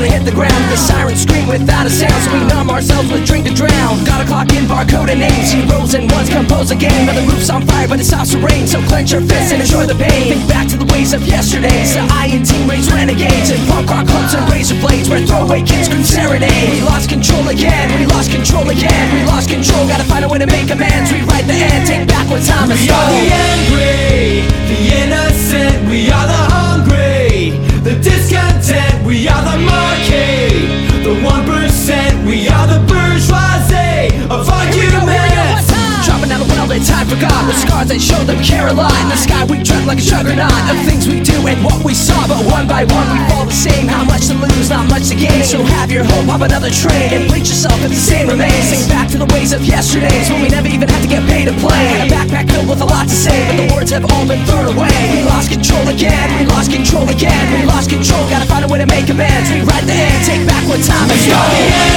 to hit the ground. The sirens scream without a sound, so we numb ourselves with drink to drown. Gotta clock in barcode and names, zeros and ones compose a game. The roof's on fire, but it stops to rain, so clench your fists and enjoy the pain. Think back to the ways of yesterday. So I and team raise renegades and punk rock clubs and razor blades where throwaway kids can serenade. We lost control again, we lost control again, we lost control. Gotta find a way to make amends, rewrite the end, take back what time has We the the one percent, we are the bourgeoisie of arguments. Dropping out of well that time forgot With scars that show them Caroline. In the sky we dreamt like a juggernaut. Of things we do and what we saw But one by one we fall the same. How much to lose, not much to gain. So have your hope, hop another train And bleach yourself if the same remains. Sing back to the ways of yesterdays When we never even had to get paid to play. Had a backpack filled with a lot to say But the have all been thrown away. We lost control again, we lost control again. We lost control, gotta find a way to make amends. Rewrite the end, take back what time has We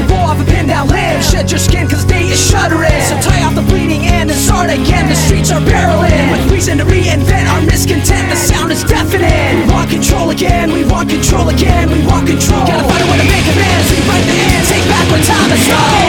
to roar of a pinned down lamb Shed your skin cause day is shuddering. So tie off the bleeding and then start again The streets are barreling. With reason to reinvent our discontent The sound is deafening. We want control again, we want control again, we want control. Gotta find a way to make amends, rewrite the end Take back what time is gone.